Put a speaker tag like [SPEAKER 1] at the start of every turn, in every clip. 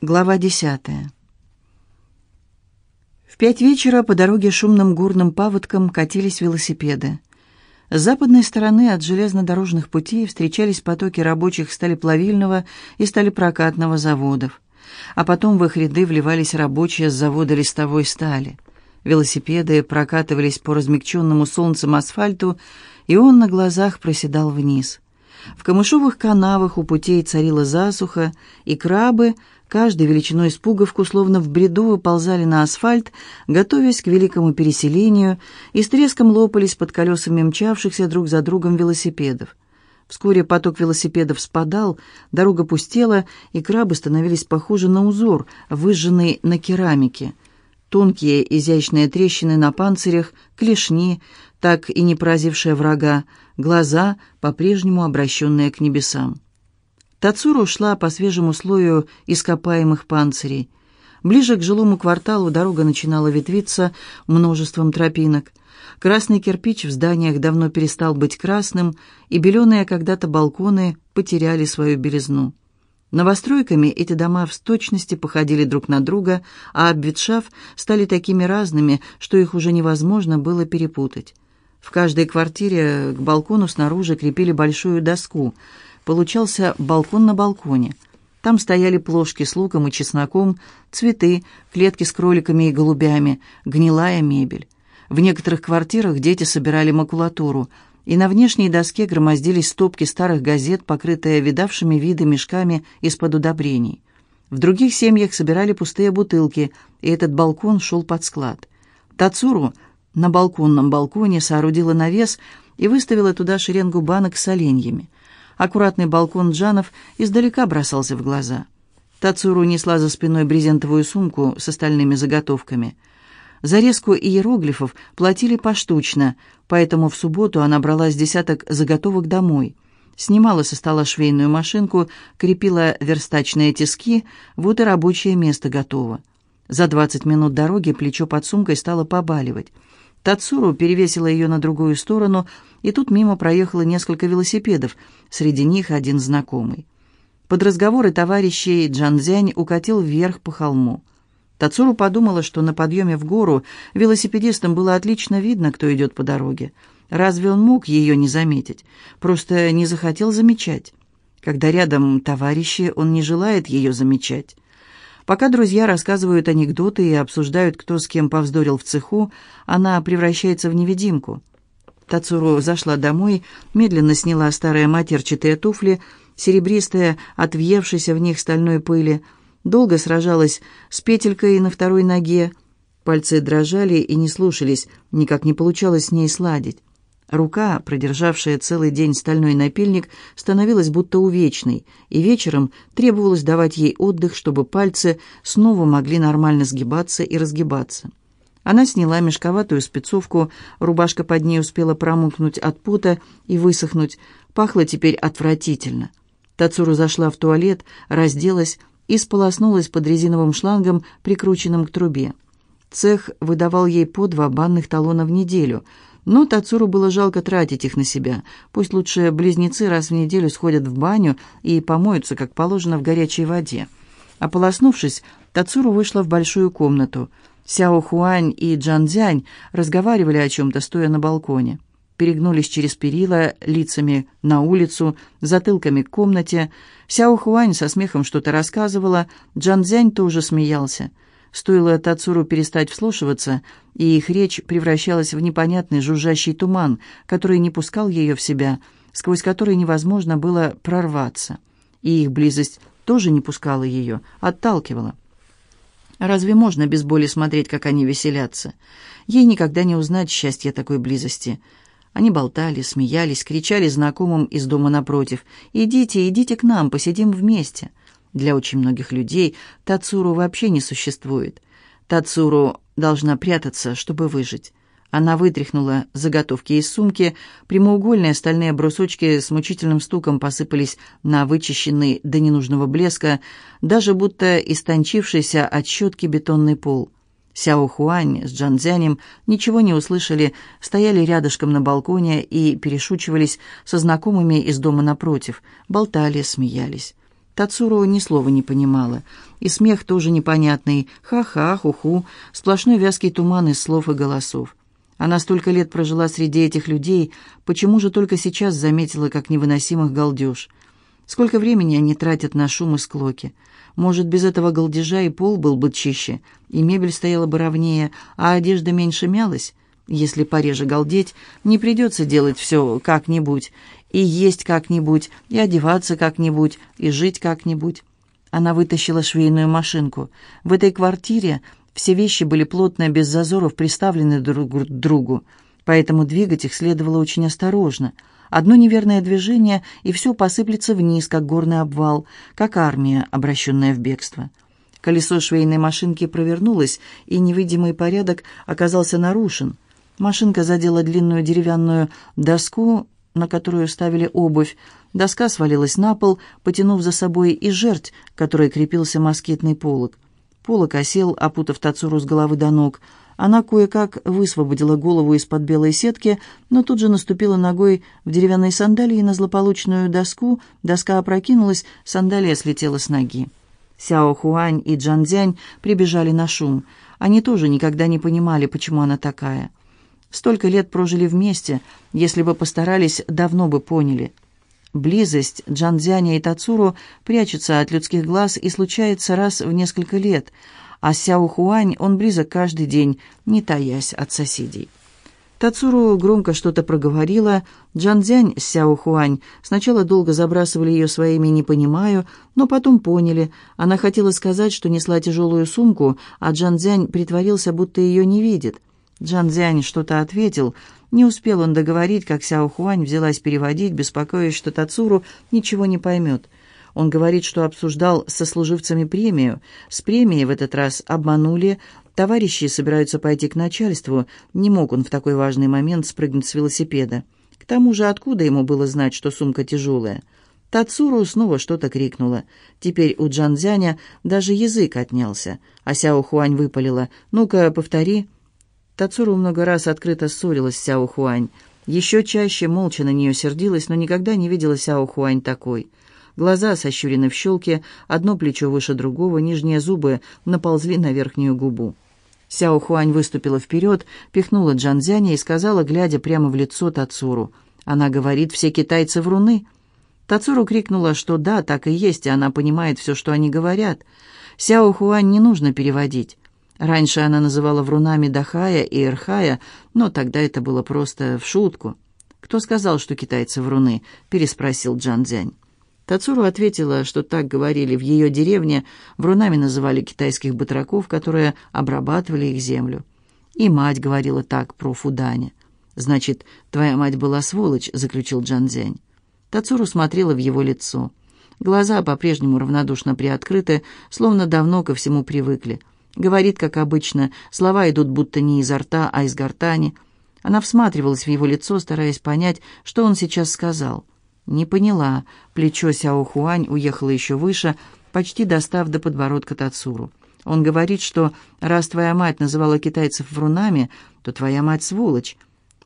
[SPEAKER 1] Глава десятая. В пять вечера по дороге шумным горным паводком катились велосипеды. С западной стороны от железнодорожных путей встречались потоки рабочих сталеплавильного и сталепрокатного заводов. А потом в их ряды вливались рабочие с завода листовой стали. Велосипеды прокатывались по размягченному солнцем асфальту, и он на глазах проседал вниз. В камышовых канавах у путей царила засуха, и крабы — Каждый величиной с пуговку, словно в бреду, выползали на асфальт, готовясь к великому переселению, и с треском лопались под колесами мчавшихся друг за другом велосипедов. Вскоре поток велосипедов спадал, дорога пустела, и крабы становились похожи на узор, выжженный на керамике. Тонкие изящные трещины на панцирях, клешни, так и не поразившие врага, глаза, по-прежнему обращенные к небесам. Тацуру шла по свежему слою ископаемых панцирей. Ближе к жилому кварталу дорога начинала ветвиться множеством тропинок. Красный кирпич в зданиях давно перестал быть красным, и беленые когда-то балконы потеряли свою белизну. Новостройками эти дома в точности походили друг на друга, а обветшав, стали такими разными, что их уже невозможно было перепутать. В каждой квартире к балкону снаружи крепили большую доску — получался балкон на балконе. Там стояли плошки с луком и чесноком, цветы, клетки с кроликами и голубями, гнилая мебель. В некоторых квартирах дети собирали макулатуру, и на внешней доске громоздились стопки старых газет, покрытые видавшими виды мешками из-под удобрений. В других семьях собирали пустые бутылки, и этот балкон шел под склад. Тацуру на балконном балконе соорудила навес и выставила туда шеренгу банок с оленьями. Аккуратный балкон Джанов издалека бросался в глаза. Тацуру несла за спиной брезентовую сумку с остальными заготовками. За резку иероглифов платили поштучно, поэтому в субботу она брала с десяток заготовок домой. Снимала со стола швейную машинку, крепила верстачные тиски, вот и рабочее место готово. За двадцать минут дороги плечо под сумкой стало побаливать. Тацуру перевесила ее на другую сторону, и тут мимо проехало несколько велосипедов, среди них один знакомый. Под разговоры товарищей Джанзянь укатил вверх по холму. Тацуру подумала, что на подъеме в гору велосипедистам было отлично видно, кто идет по дороге. Разве он мог ее не заметить? Просто не захотел замечать. Когда рядом товарищи, он не желает ее замечать. Пока друзья рассказывают анекдоты и обсуждают, кто с кем повздорил в цеху, она превращается в невидимку. Тацуру зашла домой, медленно сняла старые матерчатые туфли, серебристые, отвъевшиеся в них стальной пыли, долго сражалась с петелькой на второй ноге. Пальцы дрожали и не слушались, никак не получалось с ней сладить. Рука, продержавшая целый день стальной напильник, становилась будто увечной, и вечером требовалось давать ей отдых, чтобы пальцы снова могли нормально сгибаться и разгибаться. Она сняла мешковатую спецовку, рубашка под ней успела промокнуть от пота и высохнуть, пахло теперь отвратительно. Тацуру зашла в туалет, разделась и сполоснулась под резиновым шлангом, прикрученным к трубе. Цех выдавал ей по два банных талона в неделю – но Тацуру было жалко тратить их на себя. Пусть лучше близнецы раз в неделю сходят в баню и помоются, как положено, в горячей воде. Ополоснувшись, Тацуру вышла в большую комнату. Сяо Хуань и Джан Дзянь разговаривали о чем-то, стоя на балконе. Перегнулись через перила, лицами на улицу, затылками к комнате. Сяо Хуань со смехом что-то рассказывала, Джан Дзянь тоже смеялся. Стоило Тацуру перестать вслушиваться, и их речь превращалась в непонятный жужжащий туман, который не пускал ее в себя, сквозь который невозможно было прорваться. И их близость тоже не пускала ее, отталкивала. Разве можно без боли смотреть, как они веселятся? Ей никогда не узнать счастья такой близости. Они болтали, смеялись, кричали знакомым из дома напротив. «Идите, идите к нам, посидим вместе». Для очень многих людей Тацуру вообще не существует. Тацуру должна прятаться, чтобы выжить. Она вытряхнула заготовки из сумки, прямоугольные стальные брусочки с мучительным стуком посыпались на вычищенный до ненужного блеска, даже будто истончившийся от щетки бетонный пол. Сяо Хуань с Джанзянем ничего не услышали, стояли рядышком на балконе и перешучивались со знакомыми из дома напротив, болтали, смеялись. Тацуру ни слова не понимала. И смех тоже непонятный. Ха-ха, ху-ху, сплошной вязкий туман из слов и голосов. Она столько лет прожила среди этих людей, почему же только сейчас заметила, как невыносимых галдеж? Сколько времени они тратят на шум и склоки? Может, без этого галдежа и пол был бы чище, и мебель стояла бы ровнее, а одежда меньше мялась? Если пореже галдеть, не придется делать все как-нибудь, и есть как-нибудь, и одеваться как-нибудь, и жить как-нибудь. Она вытащила швейную машинку. В этой квартире все вещи были плотно, без зазоров, приставлены друг к другу, поэтому двигать их следовало очень осторожно. Одно неверное движение, и все посыплется вниз, как горный обвал, как армия, обращенная в бегство. Колесо швейной машинки провернулось, и невидимый порядок оказался нарушен. Машинка задела длинную деревянную доску, на которую ставили обувь. Доска свалилась на пол, потянув за собой и жерть, которой крепился москитный полог. Полог осел, опутав Тацуру с головы до ног. Она кое-как высвободила голову из-под белой сетки, но тут же наступила ногой в деревянной сандалии на злополучную доску, доска опрокинулась, сандалия слетела с ноги. Сяо Хуань и Джан Дзянь прибежали на шум. Они тоже никогда не понимали, почему она такая. Столько лет прожили вместе, если бы постарались, давно бы поняли. Близость Джанзяня и Тацуру прячется от людских глаз и случается раз в несколько лет, а Сяо Хуань он близок каждый день, не таясь от соседей. Тацуру громко что-то проговорила. Джанзянь с Сяо Хуань сначала долго забрасывали ее своими «не понимаю», но потом поняли. Она хотела сказать, что несла тяжелую сумку, а Джанзянь притворился, будто ее не видит. Джан Цзянь что-то ответил. Не успел он договорить, как Сяо Хуань взялась переводить, беспокоясь, что Тацуру ничего не поймет. Он говорит, что обсуждал со служивцами премию. С премией в этот раз обманули. Товарищи собираются пойти к начальству. Не мог он в такой важный момент спрыгнуть с велосипеда. К тому же откуда ему было знать, что сумка тяжелая? Тацуру снова что-то крикнула. Теперь у Джанзяня даже язык отнялся. А Сяо Хуань выпалила. «Ну-ка, повтори». Тацуру много раз открыто ссорилась с Сяо Хуань. Еще чаще молча на нее сердилась, но никогда не видела Сяо Хуань такой. Глаза сощурены в щелке, одно плечо выше другого, нижние зубы наползли на верхнюю губу. Сяо Хуань выступила вперед, пихнула Джанзяня и сказала, глядя прямо в лицо Тацуру. «Она говорит, все китайцы вруны». Тацуру крикнула, что да, так и есть, и она понимает все, что они говорят. Сяо Хуань не нужно переводить. Раньше она называла врунами Дахая и Эрхая, но тогда это было просто в шутку. «Кто сказал, что китайцы вруны?» — переспросил Джан Цзянь. Тацуру ответила, что так говорили в ее деревне, врунами называли китайских батраков, которые обрабатывали их землю. И мать говорила так про Фуданя. «Значит, твоя мать была сволочь», — заключил Джан Цзянь. Тацуру смотрела в его лицо. Глаза по-прежнему равнодушно приоткрыты, словно давно ко всему привыкли — Говорит, как обычно, слова идут будто не изо рта, а из гортани. Она всматривалась в его лицо, стараясь понять, что он сейчас сказал. Не поняла. Плечо Сяо Хуань уехало еще выше, почти достав до подбородка Тацуру. Он говорит, что раз твоя мать называла китайцев врунами, то твоя мать сволочь.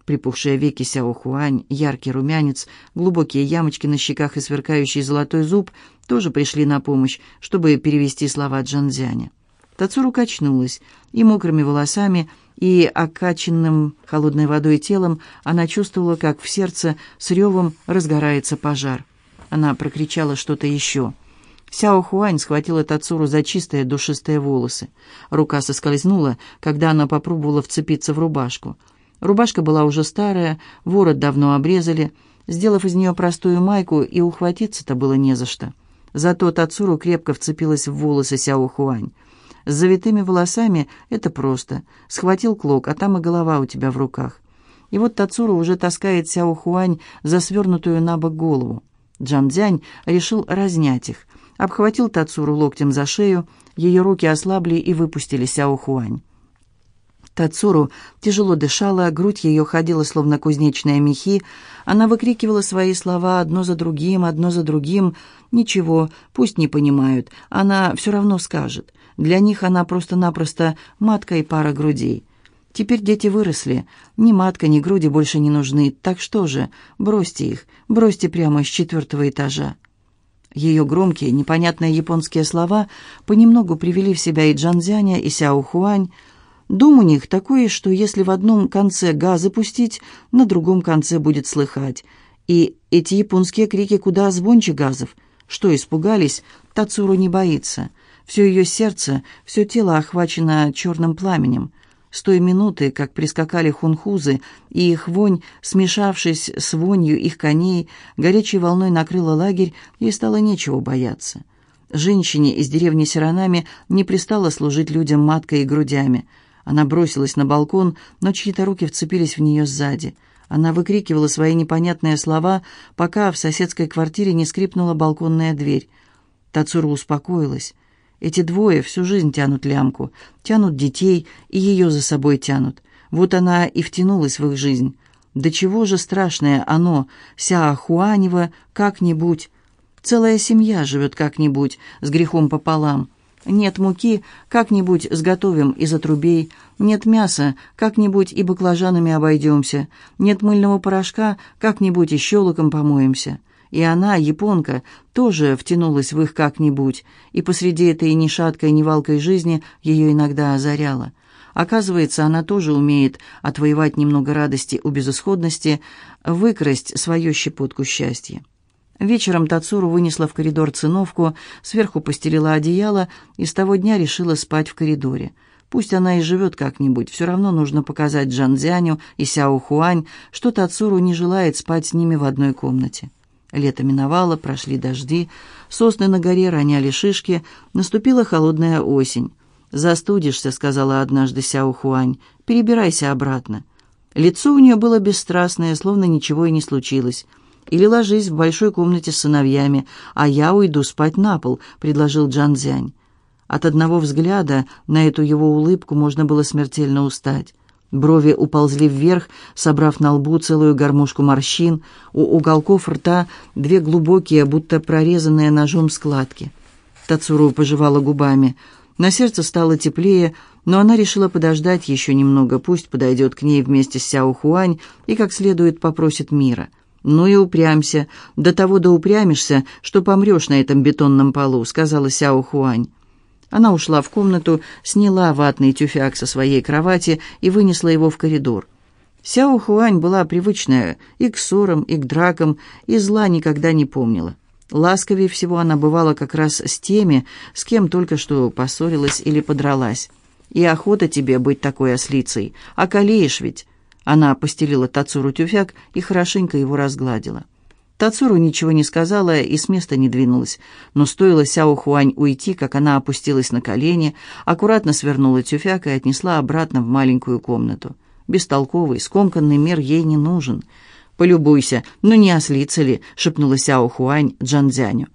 [SPEAKER 1] Припухшие веки Сяо Хуань, яркий румянец, глубокие ямочки на щеках и сверкающий золотой зуб тоже пришли на помощь, чтобы перевести слова Джанзяня. Тацуру качнулась, и мокрыми волосами, и окаченным холодной водой телом она чувствовала, как в сердце с ревом разгорается пожар. Она прокричала что-то еще. Сяо Хуань схватила Тацуру за чистые душистые волосы. Рука соскользнула, когда она попробовала вцепиться в рубашку. Рубашка была уже старая, ворот давно обрезали. Сделав из нее простую майку, и ухватиться-то было не за что. Зато Тацуру крепко вцепилась в волосы Сяо Хуань. С завитыми волосами это просто. Схватил клок, а там и голова у тебя в руках. И вот Тацура уже таскает Сяо Хуань за свернутую на бок голову. Джан Дзянь решил разнять их. Обхватил Тацуру локтем за шею, ее руки ослабли и выпустили Сяо Хуань. Тацуру тяжело дышала, грудь ее ходила, словно кузнечные мехи. Она выкрикивала свои слова одно за другим, одно за другим. «Ничего, пусть не понимают, она все равно скажет. Для них она просто-напросто матка и пара грудей. Теперь дети выросли. Ни матка, ни груди больше не нужны. Так что же, бросьте их, бросьте прямо с четвертого этажа. Ее громкие, непонятные японские слова понемногу привели в себя и Джанзяня, и Сяо Хуань. Дом у них такой, что если в одном конце газы пустить, на другом конце будет слыхать. И эти японские крики куда звонче газов. Что, испугались? Тацуру не боится. Все ее сердце, все тело охвачено черным пламенем. С той минуты, как прискакали хунхузы, и их вонь, смешавшись с вонью их коней, горячей волной накрыла лагерь, ей стало нечего бояться. Женщине из деревни Сиранами не пристало служить людям маткой и грудями. Она бросилась на балкон, но чьи-то руки вцепились в нее сзади. Она выкрикивала свои непонятные слова, пока в соседской квартире не скрипнула балконная дверь. Тацура успокоилась. Эти двое всю жизнь тянут лямку, тянут детей и ее за собой тянут. Вот она и втянулась в их жизнь. Да чего же страшное оно, Сяохуанева, как-нибудь. Целая семья живет как-нибудь, с грехом пополам. Нет муки, как-нибудь сготовим из отрубей. Нет мяса, как-нибудь и баклажанами обойдемся. Нет мыльного порошка, как-нибудь и щелоком помоемся. И она, японка, тоже втянулась в их как-нибудь, и посреди этой ни шаткой, ни валкой жизни ее иногда озаряло. Оказывается, она тоже умеет отвоевать немного радости у безысходности, выкрасть свою щепотку счастья. Вечером Тацуру вынесла в коридор циновку, сверху постелила одеяло и с того дня решила спать в коридоре. Пусть она и живет как-нибудь, все равно нужно показать Джанзяню и Сяо Хуань, что Тацуру не желает спать с ними в одной комнате. Лето миновало, прошли дожди, сосны на горе роняли шишки, наступила холодная осень. «Застудишься», — сказала однажды Сяо Хуань, — «перебирайся обратно». Лицо у нее было бесстрастное, словно ничего и не случилось. «Или ложись в большой комнате с сыновьями, а я уйду спать на пол», — предложил Джан Цзянь. От одного взгляда на эту его улыбку можно было смертельно устать. Брови уползли вверх, собрав на лбу целую гармошку морщин, у уголков рта две глубокие, будто прорезанные ножом складки. Тацуру пожевала губами. На сердце стало теплее, но она решила подождать еще немного, пусть подойдет к ней вместе с Сяо Хуань и как следует попросит мира. «Ну и упрямься, до того да упрямишься, что помрешь на этом бетонном полу», — сказала Сяо Хуань. Она ушла в комнату, сняла ватный тюфяк со своей кровати и вынесла его в коридор. Сяо Хуань была привычная и к ссорам, и к дракам, и зла никогда не помнила. Ласковее всего она бывала как раз с теми, с кем только что поссорилась или подралась. «И охота тебе быть такой ослицей, околеешь ведь!» Она постелила Тацуру тюфяк и хорошенько его разгладила. Тацуру ничего не сказала и с места не двинулась, но стоило Сяо Хуань уйти, как она опустилась на колени, аккуратно свернула тюфяк и отнесла обратно в маленькую комнату. Бестолковый, скомканный мир ей не нужен. «Полюбуйся, ну не ослится ли?» — шепнула Сяо Хуань Джанзяню.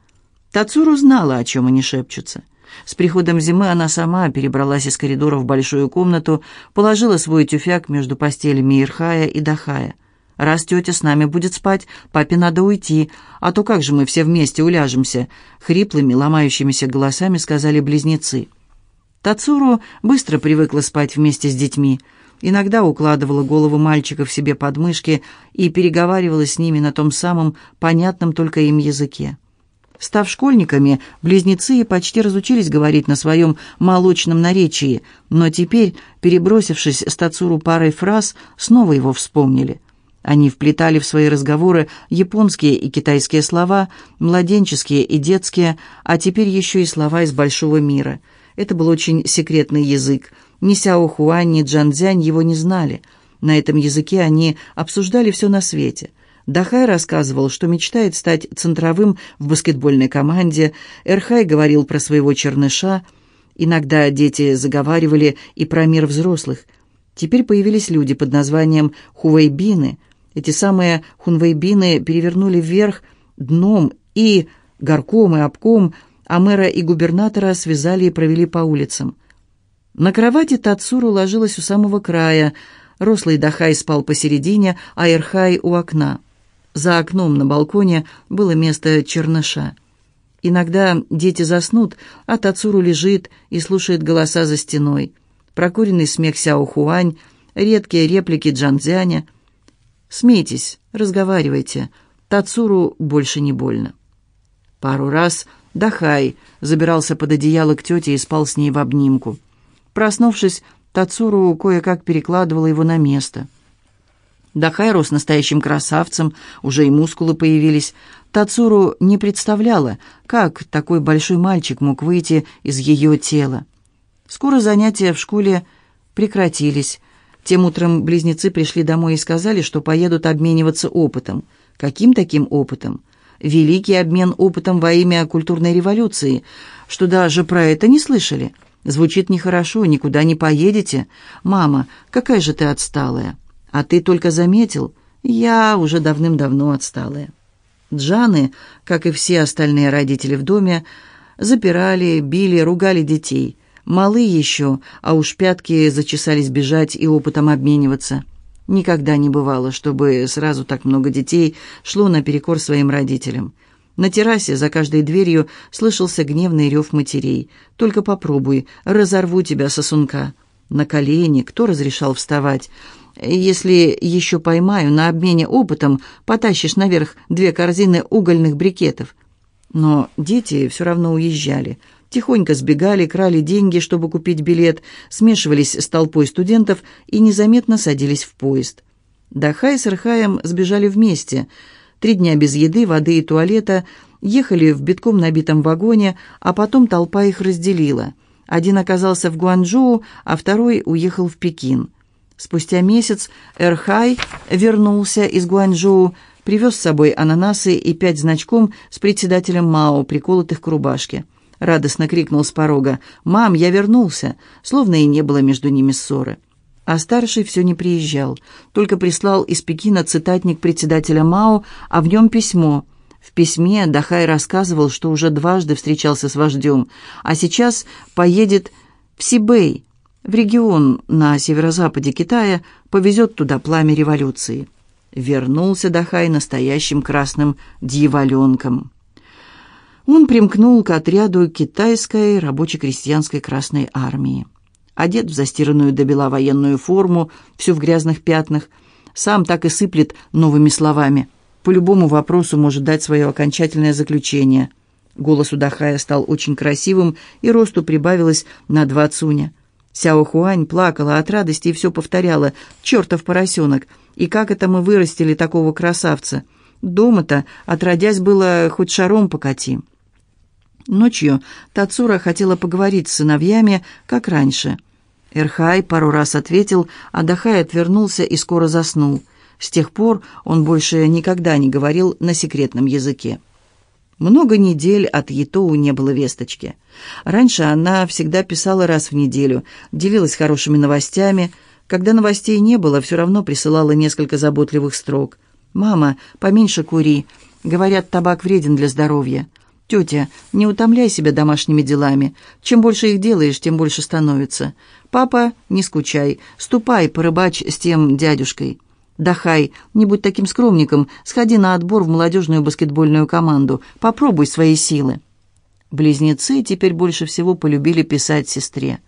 [SPEAKER 1] Тацуру знала, о чем они шепчутся. С приходом зимы она сама перебралась из коридора в большую комнату, положила свой тюфяк между постелями Ирхая и Дахая — Раз тетя с нами будет спать, папе надо уйти, а то как же мы все вместе уляжемся?» Хриплыми, ломающимися голосами сказали близнецы. Тацуру быстро привыкла спать вместе с детьми. Иногда укладывала голову мальчиков себе под мышки и переговаривала с ними на том самом понятном только им языке. Став школьниками, близнецы почти разучились говорить на своем молочном наречии, но теперь, перебросившись с Тацуру парой фраз, снова его вспомнили – они вплетали в свои разговоры японские и китайские слова, младенческие и детские, а теперь еще и слова из большого мира. Это был очень секретный язык. Ни Сяо Хуань, ни Джан Цзянь его не знали. На этом языке они обсуждали все на свете. Дахай рассказывал, что мечтает стать центровым в баскетбольной команде. Эрхай говорил про своего черныша. Иногда дети заговаривали и про мир взрослых. Теперь появились люди под названием «хувейбины», эти самые хунвейбины перевернули вверх дном и горком, и обком, а мэра и губернатора связали и провели по улицам. На кровати Тацуру ложилась у самого края. Рослый Дахай спал посередине, а Эрхай у окна. За окном на балконе было место черныша. Иногда дети заснут, а Тацуру лежит и слушает голоса за стеной. Прокуренный смех Сяо Хуань, редкие реплики Джанзяня — Смейтесь, разговаривайте. Тацуру больше не больно. Пару раз Дахай забирался под одеяло к тете и спал с ней в обнимку. Проснувшись, Тацуру кое-как перекладывала его на место. Дахай рос настоящим красавцем, уже и мускулы появились. Тацуру не представляла, как такой большой мальчик мог выйти из ее тела. Скоро занятия в школе прекратились. Тем утром близнецы пришли домой и сказали, что поедут обмениваться опытом. Каким таким опытом? Великий обмен опытом во имя культурной революции. Что даже про это не слышали? Звучит нехорошо, никуда не поедете. Мама, какая же ты отсталая. А ты только заметил? Я уже давным-давно отсталая. Джаны, как и все остальные родители в доме, запирали, били, ругали детей – Малы еще, а уж пятки зачесались бежать и опытом обмениваться. Никогда не бывало, чтобы сразу так много детей шло наперекор своим родителям. На террасе за каждой дверью слышался гневный рев матерей. «Только попробуй, разорву тебя, сосунка». На колени, кто разрешал вставать? «Если еще поймаю, на обмене опытом потащишь наверх две корзины угольных брикетов». Но дети все равно уезжали – Тихонько сбегали, крали деньги, чтобы купить билет, смешивались с толпой студентов и незаметно садились в поезд. Дахай с Ирхаем сбежали вместе. Три дня без еды, воды и туалета, ехали в битком набитом вагоне, а потом толпа их разделила. Один оказался в Гуанчжоу, а второй уехал в Пекин. Спустя месяц Эрхай вернулся из Гуанчжоу, привез с собой ананасы и пять значком с председателем Мао, приколотых к рубашке. — радостно крикнул с порога. «Мам, я вернулся!» Словно и не было между ними ссоры. А старший все не приезжал, только прислал из Пекина цитатник председателя Мао, а в нем письмо. В письме Дахай рассказывал, что уже дважды встречался с вождем, а сейчас поедет в Сибэй, в регион на северо-западе Китая, повезет туда пламя революции. Вернулся Дахай настоящим красным дьяволенком. Он примкнул к отряду китайской рабоче-крестьянской Красной Армии. Одет в застиранную до бела военную форму, всю в грязных пятнах, сам так и сыплет новыми словами. По любому вопросу может дать свое окончательное заключение. Голос у Дахая стал очень красивым, и росту прибавилось на два цуня. Сяо Хуань плакала от радости и все повторяла «Чертов поросенок! И как это мы вырастили такого красавца? Дома-то, отродясь, было хоть шаром покати». Ночью Тацура хотела поговорить с сыновьями, как раньше. Эрхай пару раз ответил, а Дахай отвернулся и скоро заснул. С тех пор он больше никогда не говорил на секретном языке. Много недель от Етоу не было весточки. Раньше она всегда писала раз в неделю, делилась хорошими новостями. Когда новостей не было, все равно присылала несколько заботливых строк. «Мама, поменьше кури. Говорят, табак вреден для здоровья. «Тетя, не утомляй себя домашними делами. Чем больше их делаешь, тем больше становится. Папа, не скучай. Ступай, порыбачь с тем дядюшкой. Дахай, не будь таким скромником. Сходи на отбор в молодежную баскетбольную команду. Попробуй свои силы». Близнецы теперь больше всего полюбили писать сестре.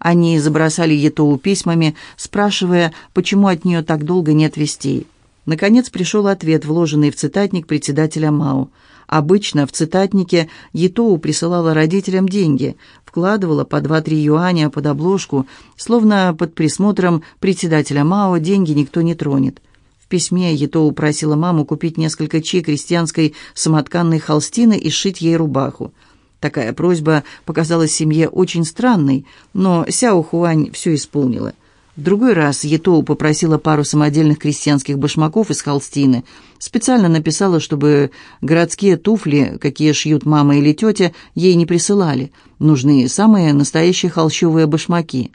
[SPEAKER 1] Они забросали Етоу письмами, спрашивая, почему от нее так долго нет вестей. Наконец пришел ответ, вложенный в цитатник председателя МАУ – Обычно в цитатнике Етоу присылала родителям деньги, вкладывала по 2-3 юаня под обложку, словно под присмотром председателя Мао деньги никто не тронет. В письме Етоу просила маму купить несколько чи крестьянской самотканной холстины и сшить ей рубаху. Такая просьба показалась семье очень странной, но Сяо Хуань все исполнила. В другой раз Етоу попросила пару самодельных крестьянских башмаков из холстины. Специально написала, чтобы городские туфли, какие шьют мама или тетя, ей не присылали. Нужны самые настоящие холщовые башмаки.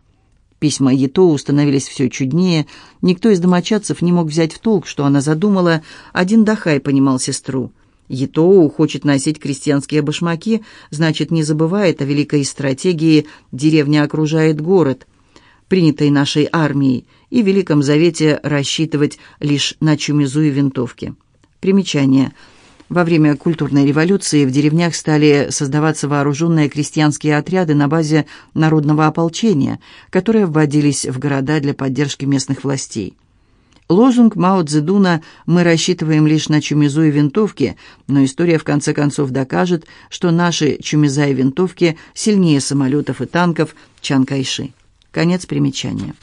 [SPEAKER 1] Письма Етоу становились все чуднее. Никто из домочадцев не мог взять в толк, что она задумала. Один Дахай понимал сестру. Етоу хочет носить крестьянские башмаки, значит, не забывает о великой стратегии «деревня окружает город» принятой нашей армией, и в Великом Завете рассчитывать лишь на чумизу и винтовки. Примечание. Во время культурной революции в деревнях стали создаваться вооруженные крестьянские отряды на базе народного ополчения, которые вводились в города для поддержки местных властей. Лозунг Мао Цзэдуна «Мы рассчитываем лишь на чумизу и винтовки», но история в конце концов докажет, что наши чумиза и винтовки сильнее самолетов и танков Чан Кайши. Конец примечания.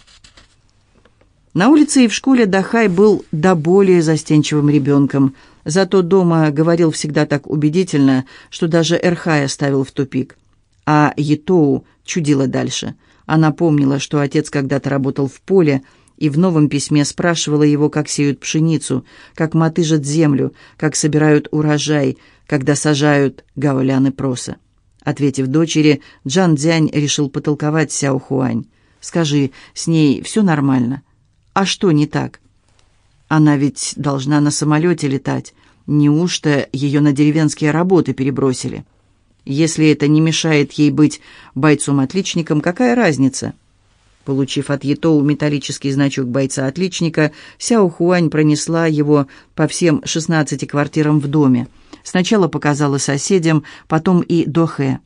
[SPEAKER 1] На улице и в школе Дахай был до более застенчивым ребенком, зато дома говорил всегда так убедительно, что даже Эрхая ставил в тупик. А Етоу чудила дальше. Она помнила, что отец когда-то работал в поле, и в новом письме спрашивала его, как сеют пшеницу, как мотыжат землю, как собирают урожай, когда сажают гауляны проса. Ответив дочери, Джан Дзянь решил потолковать Сяо Хуань. «Скажи, с ней все нормально?» «А что не так?» «Она ведь должна на самолете летать. Неужто ее на деревенские работы перебросили?» «Если это не мешает ей быть бойцом-отличником, какая разница?» Получив от Етоу металлический значок бойца-отличника, Сяо Хуань пронесла его по всем 16 квартирам в доме. Сначала показала соседям, потом и Дохе.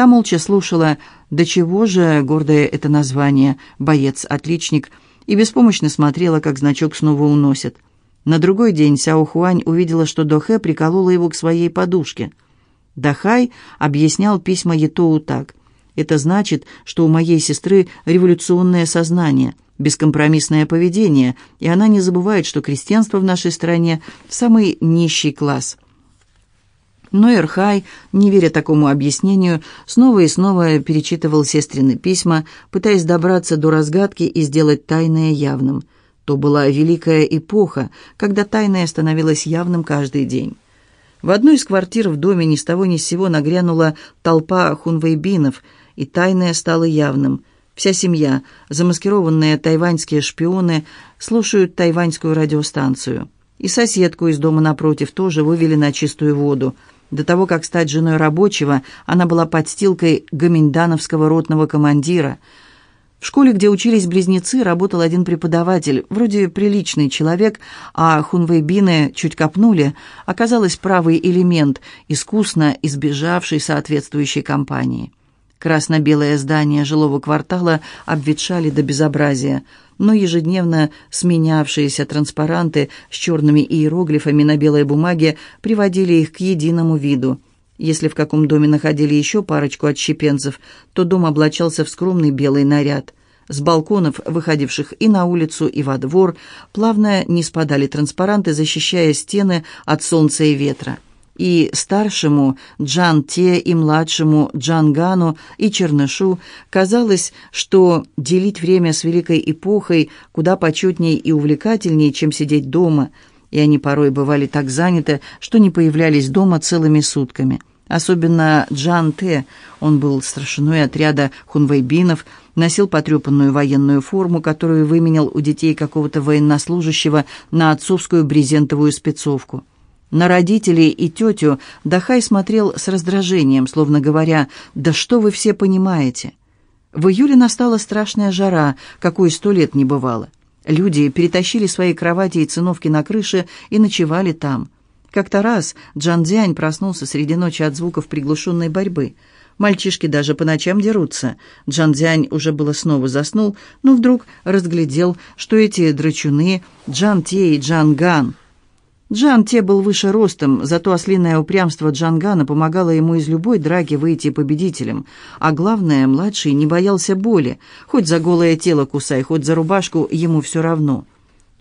[SPEAKER 1] Та молча слушала, до чего же гордое это название «боец-отличник», и беспомощно смотрела, как значок снова уносят. На другой день Сяо Хуань увидела, что Дохе приколола его к своей подушке. Дахай объяснял письма Етоу так. Это значит, что у моей сестры революционное сознание, бескомпромиссное поведение, и она не забывает, что крестьянство в нашей стране – самый нищий класс. Но Эрхай, не веря такому объяснению, снова и снова перечитывал сестрины письма, пытаясь добраться до разгадки и сделать тайное явным. То была великая эпоха, когда тайное становилось явным каждый день. В одной из квартир в доме ни с того ни с сего нагрянула толпа хунвейбинов – и тайное стало явным. Вся семья, замаскированные тайваньские шпионы, слушают тайваньскую радиостанцию. И соседку из дома напротив тоже вывели на чистую воду. До того, как стать женой рабочего, она была подстилкой гоминдановского ротного командира. В школе, где учились близнецы, работал один преподаватель, вроде приличный человек, а хунвейбины чуть копнули, оказалось правый элемент, искусно избежавший соответствующей компании. Красно-белое здание жилого квартала обветшали до безобразия, но ежедневно сменявшиеся транспаранты с черными иероглифами на белой бумаге приводили их к единому виду. Если в каком доме находили еще парочку отщепенцев, то дом облачался в скромный белый наряд. С балконов, выходивших и на улицу, и во двор, плавно не спадали транспаранты, защищая стены от солнца и ветра и старшему Джан Те, и младшему Джан Гану, и Чернышу казалось, что делить время с великой эпохой куда почетнее и увлекательнее, чем сидеть дома, и они порой бывали так заняты, что не появлялись дома целыми сутками. Особенно Джан Те, он был старшиной отряда хунвейбинов, носил потрепанную военную форму, которую выменял у детей какого-то военнослужащего на отцовскую брезентовую спецовку. На родителей и тетю Дахай смотрел с раздражением, словно говоря, «Да что вы все понимаете?» В июле настала страшная жара, какой сто лет не бывало. Люди перетащили свои кровати и циновки на крыше и ночевали там. Как-то раз Джан Дзянь проснулся среди ночи от звуков приглушенной борьбы. Мальчишки даже по ночам дерутся. Джан Дзянь уже было снова заснул, но вдруг разглядел, что эти драчуны Джан Те и Джан Ган – Джан Те был выше ростом, зато ослиное упрямство Джангана помогало ему из любой драки выйти победителем. А главное, младший не боялся боли. Хоть за голое тело кусай, хоть за рубашку, ему все равно.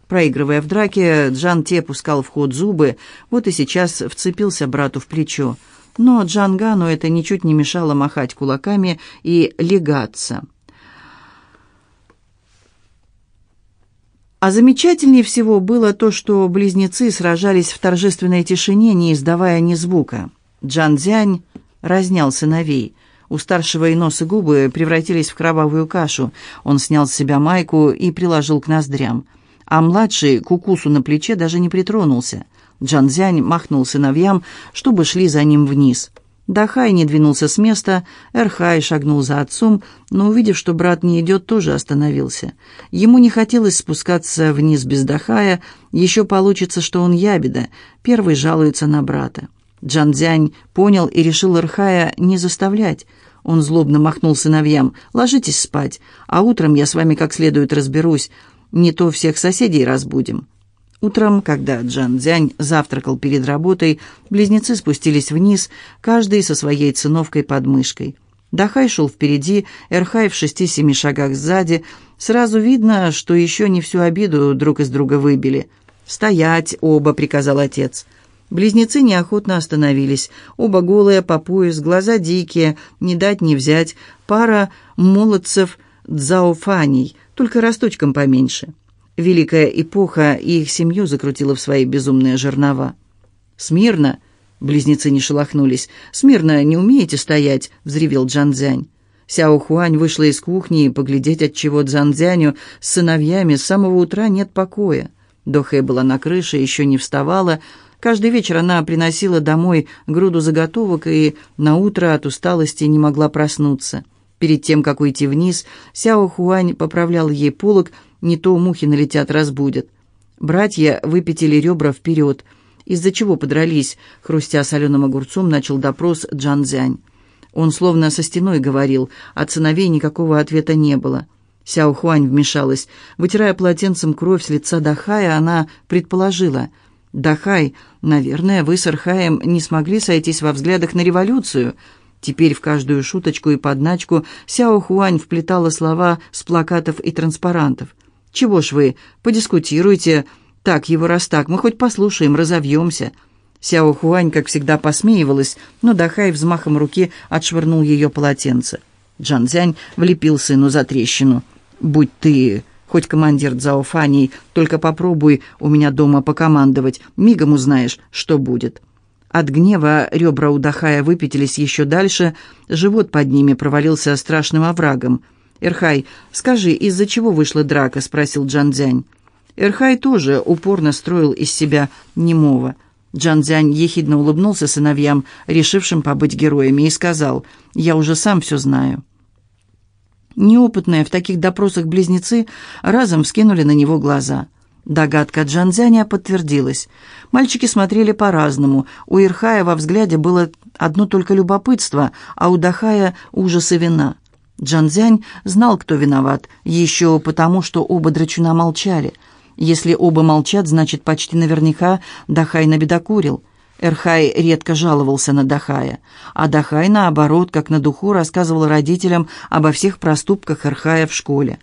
[SPEAKER 1] Проигрывая в драке, Джан Те пускал в ход зубы, вот и сейчас вцепился брату в плечо. Но Джангану это ничуть не мешало махать кулаками и легаться. А замечательнее всего было то, что близнецы сражались в торжественной тишине, не издавая ни звука. Джан Дзянь разнял сыновей. У старшего и нос и губы превратились в кровавую кашу. Он снял с себя майку и приложил к ноздрям. А младший к укусу на плече даже не притронулся. Джан Дзянь махнул сыновьям, чтобы шли за ним вниз. Дахай не двинулся с места, Эрхай шагнул за отцом, но, увидев, что брат не идет, тоже остановился. Ему не хотелось спускаться вниз без Дахая, еще получится, что он ябеда, первый жалуется на брата. Джанзянь понял и решил Эрхая не заставлять. Он злобно махнул сыновьям, «Ложитесь спать, а утром я с вами как следует разберусь. не то всех соседей разбудим». Утром, когда Джан Дзянь завтракал перед работой, близнецы спустились вниз, каждый со своей циновкой под мышкой. Дахай шел впереди, Эрхай в шести-семи шагах сзади. Сразу видно, что еще не всю обиду друг из друга выбили. «Стоять оба!» — приказал отец. Близнецы неохотно остановились. Оба голые, по пояс, глаза дикие, не дать не взять. Пара молодцев дзаофаней, только росточком поменьше. Великая эпоха и их семью закрутила в свои безумные жернова. «Смирно!» — близнецы не шелохнулись. «Смирно не умеете стоять!» — взревел Джанзянь. Сяо Хуань вышла из кухни поглядеть, от чего Дзянзяню с сыновьями с самого утра нет покоя. Дохэ была на крыше, еще не вставала. Каждый вечер она приносила домой груду заготовок и на утро от усталости не могла проснуться. Перед тем, как уйти вниз, Сяо Хуань поправлял ей полог, не то мухи налетят, разбудят. Братья выпятили ребра вперед. Из-за чего подрались, хрустя соленым огурцом, начал допрос Джан Цзянь. Он словно со стеной говорил, от сыновей никакого ответа не было. Сяо Хуань вмешалась. Вытирая полотенцем кровь с лица Дахая, она предположила. «Дахай, наверное, вы с Архаем не смогли сойтись во взглядах на революцию». Теперь в каждую шуточку и подначку Сяо Хуань вплетала слова с плакатов и транспарантов. «Чего ж вы, подискутируйте. Так его раз так, мы хоть послушаем, разовьемся». Сяо Хуань, как всегда, посмеивалась, но Дахай взмахом руки отшвырнул ее полотенце. Джан Цзянь влепил сыну за трещину. Будь ты хоть командир Дзаофаней, только попробуй у меня дома покомандовать, мигом узнаешь, что будет». От гнева ребра у Дахая выпятились еще дальше, живот под ними провалился страшным оврагом. «Эрхай, скажи, из-за чего вышла драка?» — спросил Джанзянь. Эрхай тоже упорно строил из себя немого. Джанзянь ехидно улыбнулся сыновьям, решившим побыть героями, и сказал, «Я уже сам все знаю». Неопытные в таких допросах близнецы разом вскинули на него глаза. Догадка Джанзяня подтвердилась. Мальчики смотрели по-разному. У Ирхая во взгляде было одно только любопытство, а у Дахая — ужас и вина. Джанзянь знал, кто виноват, еще потому, что оба драчуна молчали. Если оба молчат, значит, почти наверняка Дахай набедокурил. Эрхай редко жаловался на Дахая, а Дахай, наоборот, как на духу, рассказывал родителям обо всех проступках Эрхая в школе.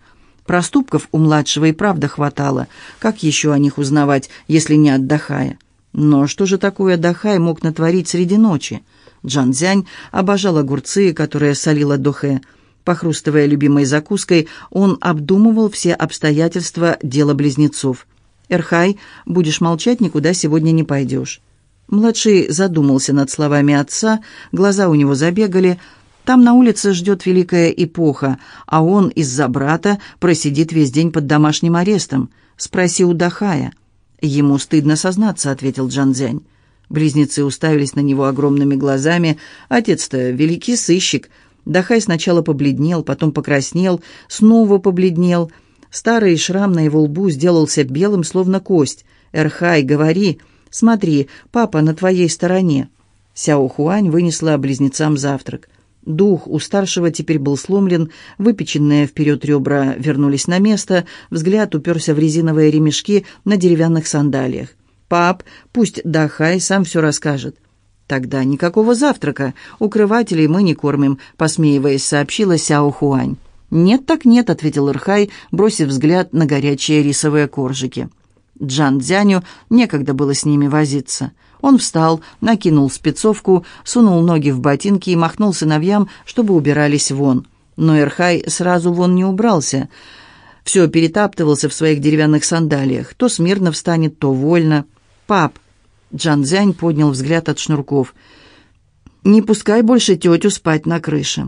[SPEAKER 1] Проступков у младшего и правда хватало. Как еще о них узнавать, если не от Дахая? Но что же такое Дахай мог натворить среди ночи? Джанзянь обожал огурцы, которые солила Дохе. Похрустывая любимой закуской, он обдумывал все обстоятельства дела близнецов. «Эрхай, будешь молчать, никуда сегодня не пойдешь». Младший задумался над словами отца, глаза у него забегали. Там на улице ждет великая эпоха, а он из-за брата просидит весь день под домашним арестом. Спроси у Дахая. «Ему стыдно сознаться», — ответил Джанзянь. Близнецы уставились на него огромными глазами. Отец-то великий сыщик. Дахай сначала побледнел, потом покраснел, снова побледнел. Старый шрам на его лбу сделался белым, словно кость. «Эрхай, говори!» «Смотри, папа на твоей стороне». Сяо Хуань вынесла близнецам завтрак. Дух у старшего теперь был сломлен, выпеченные вперед ребра вернулись на место, взгляд уперся в резиновые ремешки на деревянных сандалиях. «Пап, пусть Дахай сам все расскажет». «Тогда никакого завтрака. Укрывателей мы не кормим», — посмеиваясь, сообщила Сяо Хуань. «Нет так нет», — ответил Ирхай, бросив взгляд на горячие рисовые коржики. Джан Дзяню некогда было с ними возиться. Он встал, накинул спецовку, сунул ноги в ботинки и махнул сыновьям, чтобы убирались вон. Но Эрхай сразу вон не убрался. Все перетаптывался в своих деревянных сандалиях. То смирно встанет, то вольно. «Пап!» Джан Дзянь поднял взгляд от шнурков. «Не пускай больше тетю спать на крыше».